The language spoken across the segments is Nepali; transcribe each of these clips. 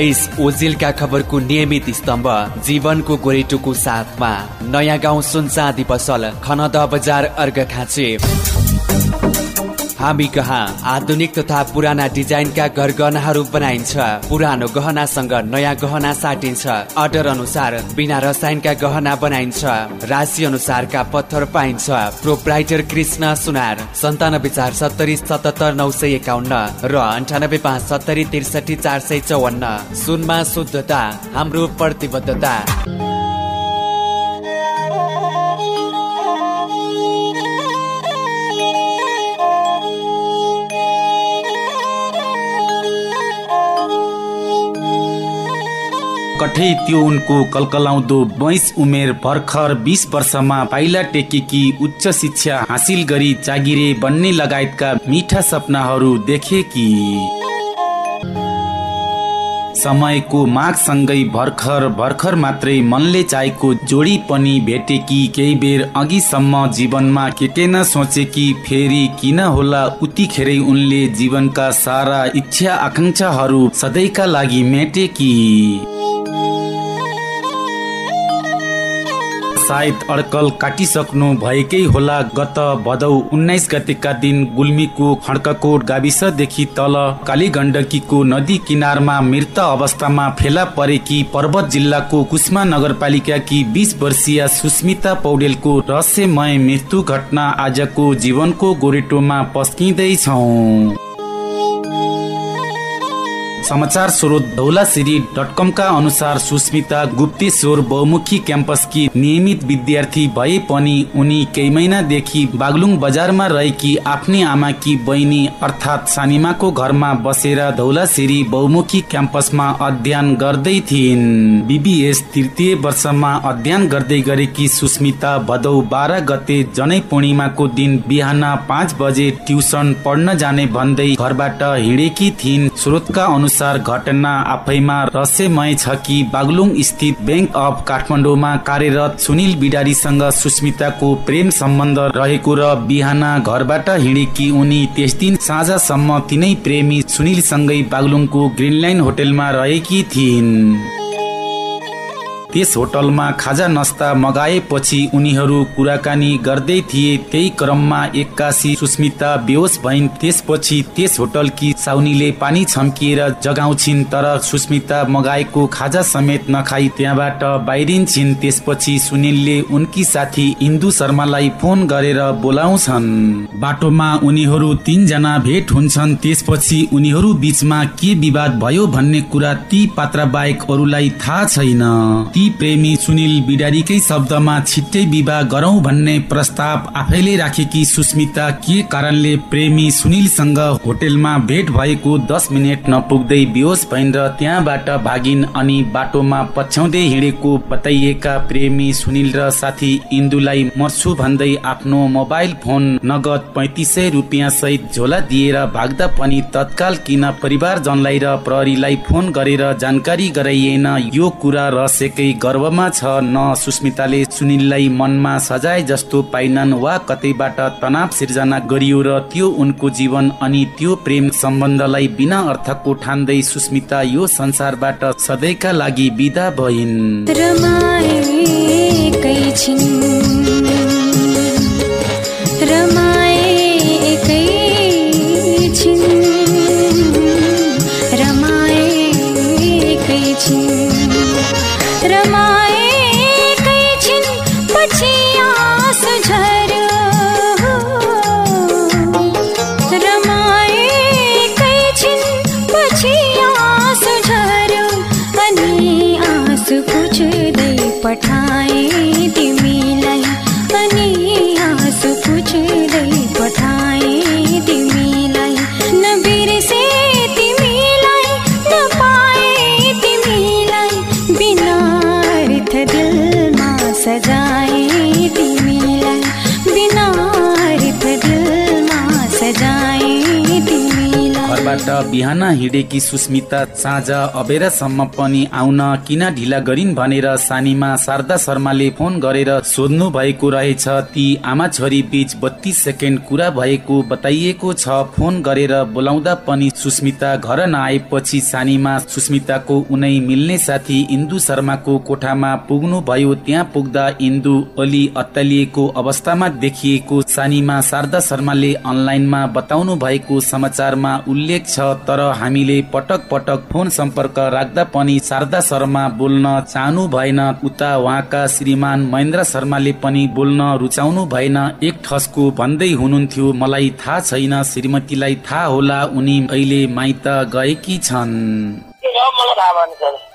यस ओजेलका खबरको नियमित स्तम्भ जीवनको गोरेटोको साथमा। नयाँ गाउँ सुनचाँदी पसल खनद बजार अर्घ खाँचे हामी कहाँ? आधुनिक तथा पुराना डिजाइनका गहनाहरू बनाइन्छ। पुरानो गहनासँग नयाँ गहना साटिन्छ। अर्डर अनुसार बिना रसायनका गहना बनाइन्छ। राशि अनुसारका पत्थर पाइन्छ। प्रोप्राइटर कृष्ण सुनार सन्तानब्बे चार सत्तरी सतहत्तर नौ सय एकाउन्न र अन्ठानब्बे पाँच सत्तरी त्रिसठी चार सय चौवन्न। सुनमा शुद्धता हाम्रो प्रतिबद्धता। कठै त्यो उनको कलकलाउँदो बैस उमेर भर्खर बिस वर्षमा पाइला टेकेकी उच्च शिक्षा हासिल गरी जागिरे बन्ने लगायतका मिठा सपनाहरू देखे कि। समयको मागसँगै भर्खर भर्खर मात्रै मनले चाहेको जोडी पनि भेटेकी केही बेर अघिसम्म जीवनमा के के न सोचेकी फेरि किन होला उतिखेरै उनले जीवनका सारा इच्छा आकाङ्क्षाहरू सधैँका लागि मेटेकी सायद अड्कल काटिसक्नु भएकै होला। गत भदौ उन्नाइस गतेका दिन गुल्मीको खड्ककोट गाविसदेखि तल काली गण्डकीको नदी किनारमा मृत अवस्थामा फेला परेकी पर्वत जिल्लाको कुष्मा नगरपालिकाकी बिस वर्षीय सुस्मिता पौडेलको रहस्यमय मृत्यु घटना आजको जीवनको गोरेटोमा पस्किँदैछौँ। समाचार स्रोत धौलासिरी डट कमका अनुसार सुस्मिता गुप्तेश्वर बहुमुखी क्याम्पसकी नियमित विद्यार्थी भए पनि उनी केही महिनादेखि बागलुङ बजारमा रहेकी आफ्नै आमाकी बहिनी अर्थात् सानिमाको घरमा बसेर धौलासिरी बहुमुखी क्याम्पसमा अध्ययन गर्दै थिइन्। बिबिएस तृतीय वर्षमा अध्ययन गर्दै गरेकी सुस्मिता भदौ बाह्र गते जनै पूर्णिमाको दिन बिहान पाँच बजे ट्युसन पढ्न जाने भन्दै घरबाट हिँडेकी थिइन्। स्रोतका अनुसार अनुसार घटना आफैमा रहस्यमय छ कि बागलुङ स्थित ब्याङ्क अफ काठमाडौँमा कार्यरत सुनिल बिडारीसँग सुस्मिताको प्रेम सम्बन्ध रहेको र बिहान घरबाट हिँडेकी उनी त्यस दिन साँझसम्म तिनै प्रेमी सुनिलसँगै बागलुङको ग्रिनलाइन होटेलमा रहेकी थिइन्। त्यस होटलमा खाजा नस्ता मगाएपछि उनीहरू कुराकानी गर्दै थिए। त्यही क्रममा एक्कासी सुस्मिता बेहोस भइन्। त्यसपछि त्यस होटलकी साउनीले पानी छम्किएर जगाउँछिन् तर सुस्मिता मगाएको खाजा समेत नखाई। त्यहाँबाट बाहिरिन्छन्। त्यसपछि सुनिलले उनकी साथी इन्दु शर्मालाई फोन गरेर बोलाउँछन्। बाटोमा उनीहरू तिनजना भेट हुन्छन्। त्यसपछि उनीहरू बीचमा के विवाद भयो भन्ने कुरा ती पात्र बाहेक अरूलाई थाहा छैन। प्रेमी सुनिल बिडारीकै शब्दमा छिट्टै विवाह गरौं भन्ने प्रस्ताव आफैले राखेकी सुस्मिता के कारणले प्रेमी सुनिलसँग होटेलमा भेट भएको दस मिनट नपुग्दै बेहोस भइन् र त्यहाँबाट भागिन् अनि बाटोमा पछ्याउँदै हिँडेको बताइएका प्रेमी सुनिल र साथी इन्दुलाई मर्छु भन्दै आफ्नो मोबाइल फोन नगद पैतिस सय रुपियाँ सहित झोला दिएर भाग्दा पनि तत्काल किन परिवारजनलाई र प्रहरीलाई फोन गरेर जानकारी गराइएन यो कुरा रहस्यकै गर्वमा छ। न सुस्मिताले सुनिललाई मनमा सजाय जस्तो पाइनन् वा कतैबाट तनाव सिर्जना गरियो र त्यो उनको जीवन अनि त्यो प्रेम सम्बन्धलाई बिना अर्थको ठान्दै सुस्मिता यो संसारबाट सधैँका लागि विदा भइन्। घरबाट बिहान हिँडेकी सुस्मिता साँझ अबेरासम्म पनि आउन किन ढिला गरिन् भनेर सानीमा शारदा शर्माले फोन गरेर सोध्नु भएको रहेछ। ती आमा छोरी बीच बत्तीस सेकेन्ड कुरा भएको बताइएको छ। फोन गरेर बोलाउँदा पनि सुस्मिता घर नआएपछि सानीमा सुस्मिताको उनै मिल्ने साथी इन्दु शर्माको कोठामा पुग्नु भयो त्यहाँ पुग्दा इन्दु अलि अत्तालिएको अवस्थामा देखिएको सानीमा शारदा शर्माले अनलाइनमा बताउनु भएको समाचारमा उल्लेख तर हामीले पटक पटक फोन सम्पर्क राख्दा पनि शारदा शर्मा बोल्न चाहनु भएन। उता उहाँका श्रीमान महेन्द्र शर्माले पनि बोल्न रुचाउनु भएन। एक ठसको भन्दै हुनुहुन्थ्यो मलाई थाहा छैन श्रीमतीलाई थाहा होला उनी अहिले माइत गएकी छन्।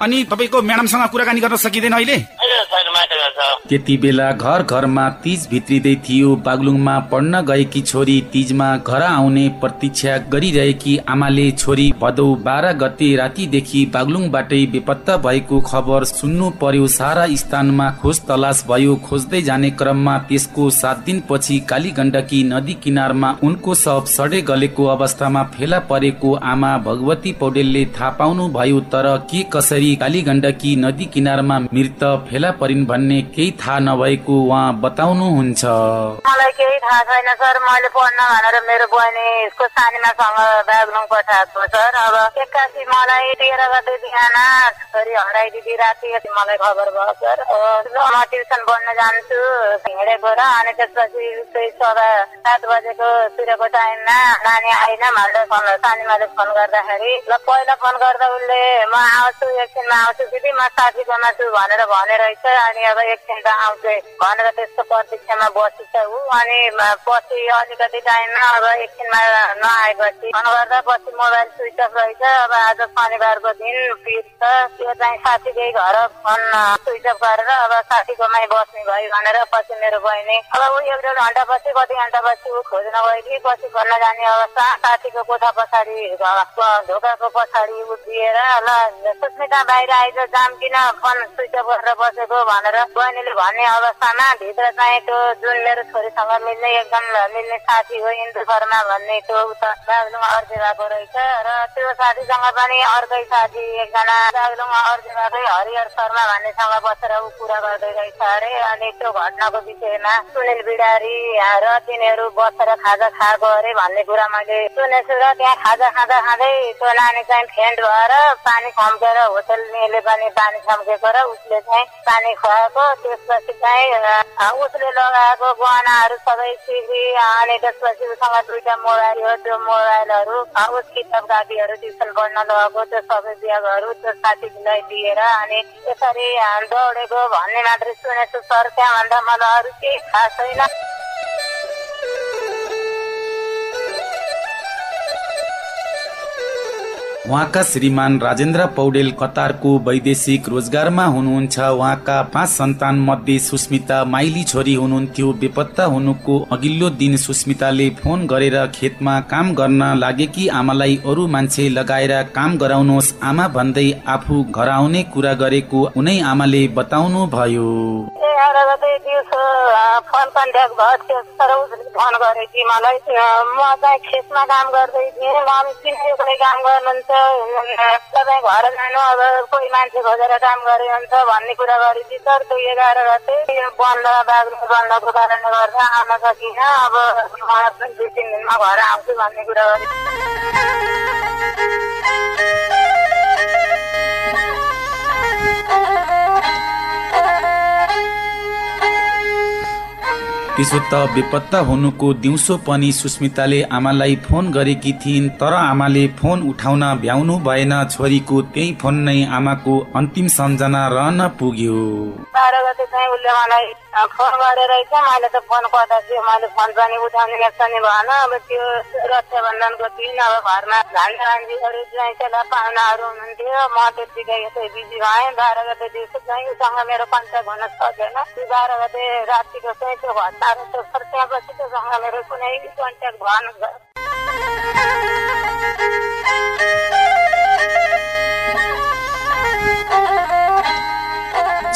अनि तपाईँको म्याडमसँग कुराकानी गर्न सकिँदैन अहिले? त्यति बेला घर घरमा तिज भित्रिँदै थियो। बागलुङमा पढ्न गएकी छोरी तिजमा घर आउने प्रतीक्षा गरिरहेकी आमाले छोरी भदौ बाह्र गते रातिदेखि बागलुङबाटै बेपत्ता भएको खबर सुन्नु पर्यो। सारा स्थानमा खोज तलास भयो। खोज्दै जाने क्रममा त्यसको सात दिनपछि काली गण्डकी नदी किनारमा उनको शव सडे गलेको अवस्थामा फेला परेको आमा भगवती पौडेलले थाहा पाउनु भयो तर के कसरी काली गण्डकी नदी किनारमा मृत फेला परिन् भन्ने केही थाहा नभएको उहाँ बताउनुहुन्छ। मलाई केही थाहा छैन सर। मैले पढ्न भनेर मेरो बहिनीको सानीमासँग बागलुङ पठाएको सर। अब एक्कासी मलाई तेह्र गते बिहान छोरी हराइदिदी राति मलाई खबर भयो सर। म ट्युसन पढ्न जान्छु हिँडेको र अनि त्यसपछि त्यही सभा सात बजेको तिरको टाइममा नानी आइन भनेर सानीमाले फोन गर्दाखेरि। ल पहिला फोन गर्दा उसले म आउँछु एकछिनमा आउँछु दिदी म साथीकोमा छु भनेर भने रहेछ अनि अब एकछिन त आउँछु भनेर त्यसको प्रतीक्षामा बसिन्छ ऊ। अनि पछि अलिकति टाइममा अब एकछिनमा नआएपछि फोन गर्दा पछि मोबाइल स्विच अफ रहेछ। अब आज शनिबारको दिन पिर छ। त्यो चाहिँ साथीकै घर फोन स्विच अफ गरेर अब साथीकोमै बस्ने भयो भनेर पछि मेरो बहिनी। अब ऊ एक डेढ घन्टा पछि कति घन्टा पछि ऊ खोज्न गयो कि पछि खोज्न जाने अवस्था। साथीको कोठा पछाडि ढोकाको पछाडि उभिएर ल सुस्मिता बाहिर आइज जाम किन फोन स्विच अफ गरेर बसेको भनेर बहिनीले भन्ने अवस्थामा भित्र चाहिँ त्यो जुन मेरो छोरीसँग मिल्ने एकदम मिल्ने साथी हो इन्दु शर्मा भन्ने त्यो उता दार्जिलिङ अर्जेवाको रहेछ। र त्यो साथीसँग पनि अर्कै साथी एकजना दार्जिलिङ अर्जेवाकै हरिहर शर्मा भन्नेसँग बसेर ऊ कुरा गर्दै रहेछ अरे। अनि त्यो घटनाको विषयमा सुनिल बिडारी र तिनीहरू बसेर खाजा खाएको अरे भन्ने कुरा मैले सुनेछु र त्यहाँ खाजा खाँदा खाँदै त्यो नानी चाहिँ फेन्ट भएर पानी खम्केर होटेलले पनि पानी खम्केको र उसले चाहिँ पानी खुवाएको। त्यसपछि चाहिँ उसले लगाएको गहनाहरू सबै सिक्री अनि त्यसपछि उसँग दुईटा मोबाइल हो। त्यो मोबाइलहरू उस किताब कापीहरू ट्युसन पढ्न लगाएको त्यो सबै ब्यागहरू त्यो साथीलाई दिएर अनि यसरी दौडेको भन्ने मात्रै सुनेछु। सर त्यहाँभन्दा मलाई अरू केही थाहा छैन। उहाँका श्रीमान राजेन्द्र पौडेल कतारको वैदेशिक रोजगारमा हुनुहुन्छ। उहाँका पाँच सन्तान मध्ये सुस्मिता माइली छोरी हुनुहुन्थ्यो। बेपत्ता हुनुको अघिल्लो दिन सुस्मिताले फोन गरेर खेतमा काम गर्न लागेकी आमालाई अरू मान्छे लगाएर काम गराउनुहोस्। आमा भन्दै आफू घर आउने कुरा गरेको उनै आमाले बताउनु भयो फोन कन्ट्याक्ट भयो थियो तर उसले फोन गरे कि मलाई म चाहिँ खेतमा काम गर्दै थिएँ मम्मी किन काम गर्नुहुन्छ तपाईँ घर जानु अब कोही मान्छे खोजेर काम गरे हुन्छ भन्ने कुरा गरेपछि सर त्यो एघार गते बन्द बाग्रो बन्दको कारणले गर्दा आउन सकिनँ अब दुई तिन दिनमा घर आउँछु भन्ने कुरा गरेँ त्यसो त बेपत्ता हुनुको दिउँसो पनि सुस्मिताले आमालाई फोन गरेकी थिइन् तर आमाले फोन उठाउन भ्याउनु भएन छोरीको त्यही फोन नै आमाको अन्तिम सम्झना रहन पुग्यो। चाहिँ उसले मलाई फोन गरेर मैले त फोन गर्दा थियो मैले फोन पनि उठाउने पनि भएन अब त्यो रक्षाबन्धनको दिन अब घरमा भान्जा भान्जीहरू चाहिँ पाहुनाहरू हुनुहुन्थ्यो म त्यतिकै यसै बिजी भएँ बाह्र गते दिउँसो मेरो कन्ट्याक्ट हुन सकेन त्यो बाह्र गते रातिको चाहिँ त्यो घटनाहरू त्यो मेरो कुनै कन्ट्याक्ट भएन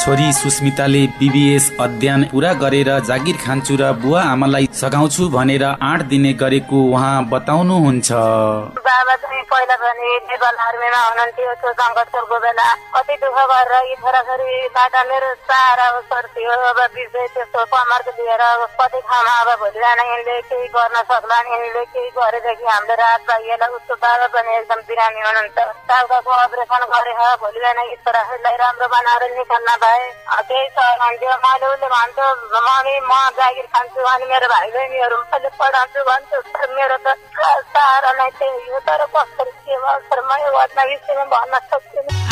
छोरी सुस्मिताले बिबिएस अध्ययन पुरा गरेर जागिर खान्छु र बुवा आमालाई सघाउँछु भनेर आठ दिने गरेको उहाँ बताउनुहुन्छ। बाबा चाहिँ पहिला पनि नेपाल आर्मीमा हुनुहुन्थ्यो त्यो सङ्घर्षको बेला। कति दुःख गरेर यी छोराछोरीबाट मेरो सारा अवसर थियो। अब विषय त्यस्तो कमर्क लिएर कति ठाउँमा अब भोलि बिहान यिनले केही गर्न सक्ला यिनले केही गरेदेखि हामीले रात पाइएला। उसको बाबा पनि एकदम बिरामी हुनुहुन्छ। टाउकाको अपरेसन गरेर भोलि बिहान यी छोराछोरीलाई राम्रो बनाएर निकाल्न पाए त्यही छ भन्थ्यो मैले उसले भन्थ्यो मम्मी म जागिर खान्छु अनि मेरो भाइ बहिनीहरू मैले पढाउँछु भन्छु मेरो त सहारा नै त्यही हो तर कसरी के अवसर म यो घटना विषयमा भन्न सक्दिनँ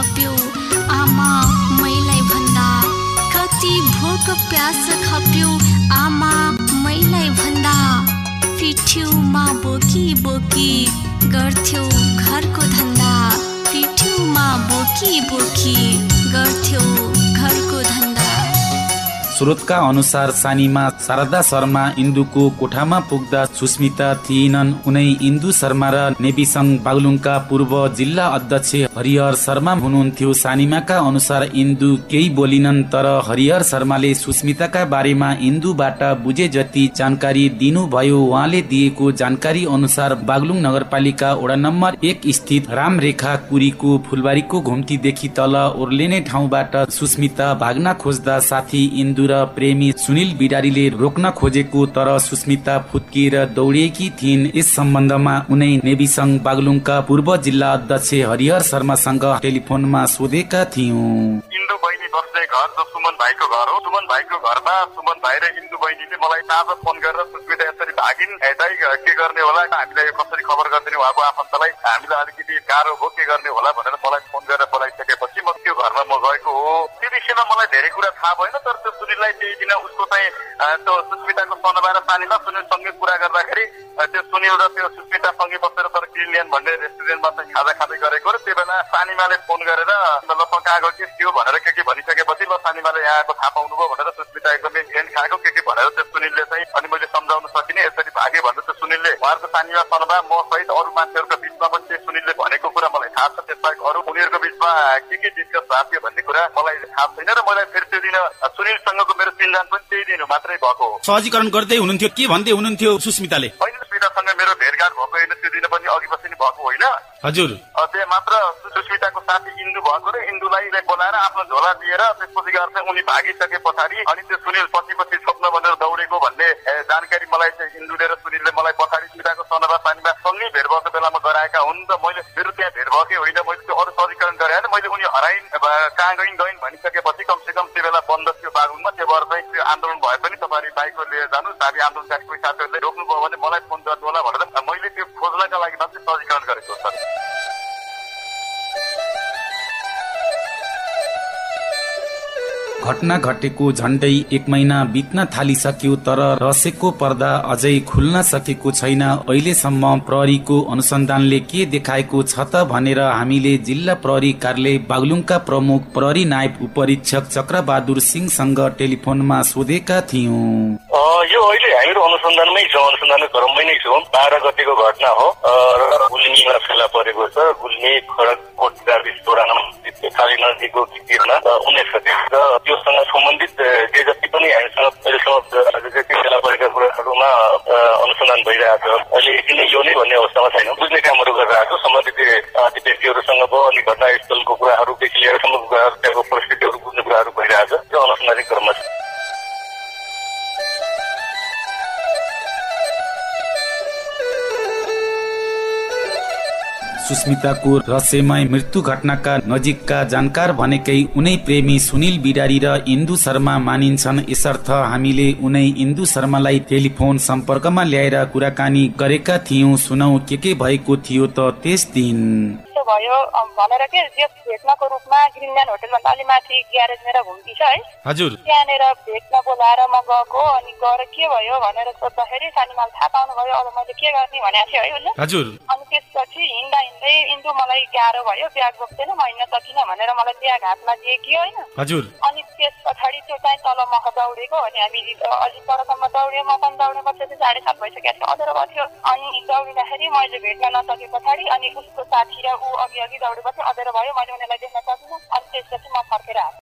खप्यो। आमा मैलाई भन्दा कति भोक प्यास खप्यो। आमा मैलाई भन्दा पिठ्यौमा बोकी बोकी गर्थ्यौ घरको धन्दा। पिठ्यौमा बोकी बोकी गर्थ्यौ। स्रोतका अनुसार सानीमा शारदा शर्मा इन्दुको कोठामा पुग्दा सुस्मिता थिएनन्। उनै इन्दु शर्मा र नेविसङ बागलुङका पूर्व जिल्ला अध्यक्ष हरिहर शर्मा हुनुहुन्थ्यो। सानिमाका अनुसार इन्दु केही बोलिनन् तर हरिहर शर्माले सुस्मिताका बारेमा इन्दुबाट बुझे जति जानकारी दिनुभयो उहाँले दिएको जानकारी अनुसार बागलुङ नगरपालिका वडा नम्बर एक स्थित रामरेखा कुरीको फुलबारीको घुम्तीदेखि तल ओर्लिने ठाउँबाट सुस्मिता भाग्न खोज्दा साथी इन्दु र प्रेमी सुनिल बिडारीले रोक्न खोजेको तर सुस्मिता फुत्किएर दौडिएकी थिइन्। यस सम्बन्धमा उनै नेविसङ बागलुङका पूर्व जिल्ला अध्यक्ष हरिहर शर्मासँग टेलिफोनमा सोधेका थियौँ। बस्ने घर सुमन भाइको घर हो सुमन भाइको घरमा सुमन भाइ र इन्दु बहिनीले मलाई ताजा फोन गरेर सुस्मिता यसरी भागिन् दाइ के गर्ने होला? हामीलाई कसरी खबर गरिदिने? उहाँको आफन्तलाई हामीलाई अलिकति गाह्रो हो के गर्ने होला? भनेर मलाई फोन गरेर बोलाइसकेपछि घरमा म गएको हो। त्यो विषयमा मलाई धेरै कुरा थाहा भएन तर त्यो सुनिललाई त्यही दिन उसको चाहिँ त्यो सुस्मिताको सनबार पानीमा सुनिलसँगै कुरा गर्दाखेरि त्यो सुनिल र त्यो सुस्मिता सँगै बसेर तर क्लिनियन भन्ने रेस्टुरेन्टमा चाहिँ खाजा खाँदै गरेको र त्यो बेला सानिमाले फोन गरेर ल गयो के थियो भनेर के के भनिसकेपछि ल सानिमाले यहाँ आएको थाहा पाउनुभयो भनेर सुस्मिता एकदमै झेन खाएको के के भनेर त्यो सुनिलले चाहिँ अनि मैले सम्झाउन सकिनँ यसरी भागे भनेर त्यो सुनिलले उहाँहरूको सानिमा सनबा म सहित अरू मान्छेहरूको बिचमा पनि त्यो सुनिलले भनेको त्यसबाहेक अरू उनीहरूको बिचमा के के डिस्कस भएको थियो भन्ने कुरा मलाई थाहा छैन र मलाई फेरि त्यो दिन सुनिलसँगको मेरो चिन्जान पनि त्यही दिन मात्रै भएको हो। सहजीकरण गर्दै हुनुहुन्थ्यो के भन्दै हुनुहुन्थ्यो सुस्मिताले? होइन सुस्मितासँग मेरो भेटघाट होइन त्यो दिन पनि अघि पछि नै भएको होइन। हजुर। त्यहाँ मात्र सुस्मिताको साथी इन्दु भएको र इन्दुलाई बोलाएर आफ्नो झोला दिएर त्यसपछि गएर चाहिँ उनी भागिसके पछाडि। अनि त्यो सुनिल पछि पछि छोप्न भनेर दौडेको भन्ने जानकारी मलाई चाहिँ इन्दुले र सुनिलले मलाई पछाडि सुस्मिताको सनबा पानीमा सँगै भेट भएको बेलामा गराएका हुन् र मैले मेरो त्यहाँ भेट भएकै होइन मैले त्यो अरू सहजीकरण गरेँ होइन मैले उनी हराइन् कहाँ गइन् गइन् भनिसकेपछि कमसे कम त्यो बेला बन्द थियो बागुङमा त्यो भएर चाहिँ त्यो आन्दोलन भए पनि तपाईँहरू बाइकको लिएर जानु हामी आन्दोलनकारी कोही साथीहरूले रोक्नुभयो भने मलाई फोन गर्नु होला भनेर घटना घटेको झण्डै एक महिना बित्न थालिसक्यो तर रहस्यको पर्दा अझै खुल्न सकेको छैन। अहिलेसम्म प्रहरीको अनुसन्धानले के देखाएको छ त भनेर हामीले जिल्ला प्रहरी कार्यालय बागलुङका प्रमुख प्रहरी नायब उपरीक्षक चक्रबहादुर सिंहसँग टेलिफोनमा सोधेका थियौँ। यो अहिले हामीहरू अनुसन्धानमै छौँ अनुसन्धानको क्रममै नै छौँ। बाह्र गतिको घटना हो र गुल्मीमा फेला परेको छ। गुल्मी खडककोट गाविस तोडाना खाली नदीको किरमा उन्नाइस गते र त्योसँग सम्बन्धित जे जति पनि हामीसँग अहिलेसम्म जति फेला परेका कुराहरूमा अनुसन्धान भइरहेको छ अहिले किन यो नै भन्ने अवस्थामा छैन। बुझ्ने कामहरू गरिरहेको छौँ। सम्बन्धित व्यक्तिहरूसँग भयो अनि घटनास्थलको कुराहरूदेखि लिएर सम्म कुराहरू त्यहाँको परिस्थितिहरू बुझ्ने कुराहरू भइरहेको छ र अनुसन्धानिक क्रममा छ। सुस्मिताको रहस्यमय मृत्यु घटनाका नजिकका जानकार भनेकै उनै प्रेमी सुनिल बिडारी र इन्दु शर्मा मानिन्छन्। यसर्थ हामीले उनै इन्दु शर्मालाई टेलिफोन सम्पर्कमा ल्याएर कुराकानी गरेका थियौं। सुनौ के के भएको थियो त त्यस दिन। भयो भनेर के? यस भेट्नको रूपमा ग्रिनल्यान्ड होटेलभन्दा अलि माथि ग्यारेज मेरो घुम्ती छ है। हजुर। त्यहाँनिर भेट्न बोलाएर म गएको अनि गएर के भयो भनेर सोद्धाखेरि सानीमाल थाहा पाउनु भयो अब मैले के गर्ने? भनेको थिएँ है उसले। हजुर। अनि त्यसपछि हिँड्दा हिँड्दै इन्दु मलाई गाह्रो भयो ब्याग बोक्दैन म हिँड्न सकिनँ भनेर मलाई ब्याग हातमा दिएकी होइन। हजुर। अनि त्यस पछाडि त्यो चाहिँ तल मख दौडेको अनि हामी अलिक परसम्म दौड्यो म पनि दौड्ने पछाडि साढे सात भइसकेको थियो अँध्यारो भयो अनि दौडिँदाखेरि मैले भेट्न नसके पछाडि अनि उसको साथी र ऊ अघि अगि दौड़े भो मैले उनीहरूलाई देखना सकिनँ अनि त्यसपछि म फर्केर आएँ